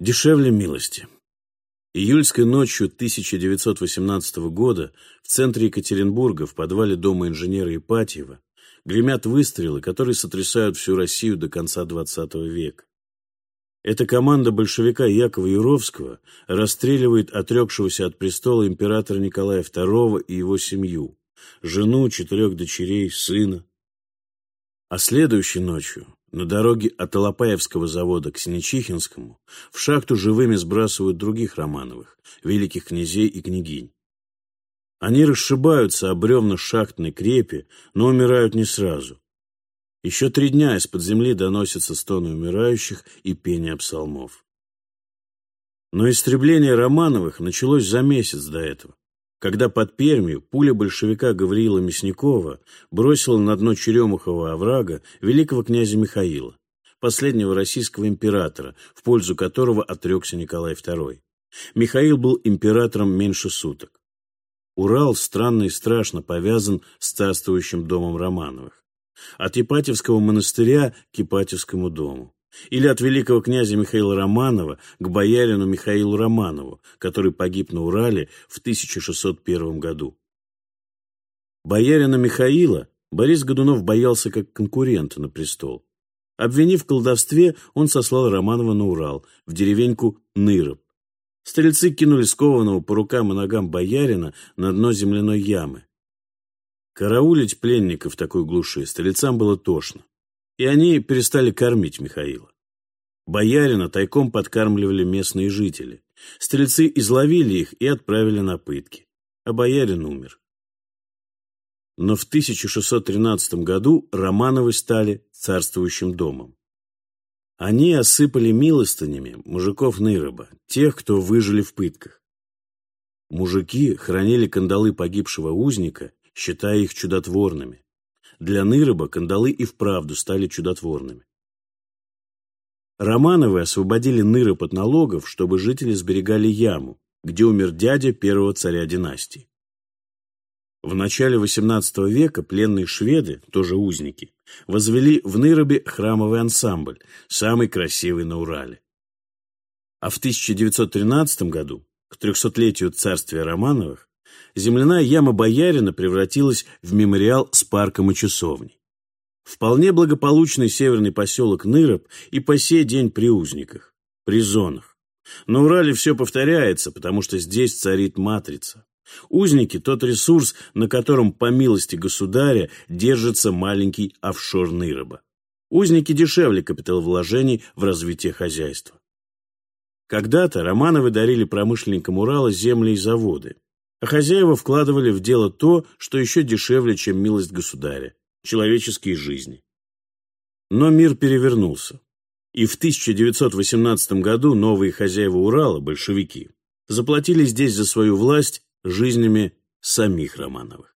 Дешевле милости. Июльской ночью 1918 года в центре Екатеринбурга, в подвале дома инженера Ипатьева, гремят выстрелы, которые сотрясают всю Россию до конца XX века. Эта команда большевика Якова Юровского расстреливает отрекшегося от престола императора Николая II и его семью, жену, четырех дочерей, сына. А следующей ночью на дороге от Алапаевского завода к Синечихинскому в шахту живыми сбрасывают других Романовых, великих князей и княгинь. Они расшибаются о бревна шахтной крепи, но умирают не сразу. Еще три дня из-под земли доносятся стоны умирающих и пение псалмов. Но истребление Романовых началось за месяц до этого когда под Пермью пуля большевика Гавриила Мясникова бросила на дно Черемухова оврага великого князя Михаила, последнего российского императора, в пользу которого отрекся Николай II. Михаил был императором меньше суток. Урал странно и страшно повязан с царствующим домом Романовых. От Ипатьевского монастыря к Ипатьевскому дому. Или от великого князя Михаила Романова к боярину Михаилу Романову, который погиб на Урале в 1601 году. Боярина Михаила Борис Годунов боялся как конкурента на престол. Обвинив в колдовстве, он сослал Романова на Урал, в деревеньку Ныроб. Стрельцы кинули скованного по рукам и ногам боярина на дно земляной ямы. Караулить пленника в такой глуши стрельцам было тошно и они перестали кормить Михаила. Боярина тайком подкармливали местные жители. Стрельцы изловили их и отправили на пытки. А боярин умер. Но в 1613 году Романовы стали царствующим домом. Они осыпали милостынями мужиков Нейроба, тех, кто выжили в пытках. Мужики хранили кандалы погибшего узника, считая их чудотворными. Для Нырыба кандалы и вправду стали чудотворными. Романовы освободили Ныроб от налогов, чтобы жители сберегали яму, где умер дядя первого царя династии. В начале XVIII века пленные шведы, тоже узники, возвели в Ныробе храмовый ансамбль, самый красивый на Урале. А в 1913 году, к трехсотлетию царствия Романовых, земляная яма боярина превратилась в мемориал с парком и часовней. Вполне благополучный северный поселок Ныроб и по сей день при узниках, при зонах. На Урале все повторяется, потому что здесь царит матрица. Узники – тот ресурс, на котором, по милости государя, держится маленький офшор Ныроба. Узники дешевле капиталовложений в развитие хозяйства. Когда-то Романовы дарили промышленникам Урала земли и заводы а хозяева вкладывали в дело то, что еще дешевле, чем милость государя – человеческие жизни. Но мир перевернулся. И в 1918 году новые хозяева Урала, большевики, заплатили здесь за свою власть жизнями самих Романовых.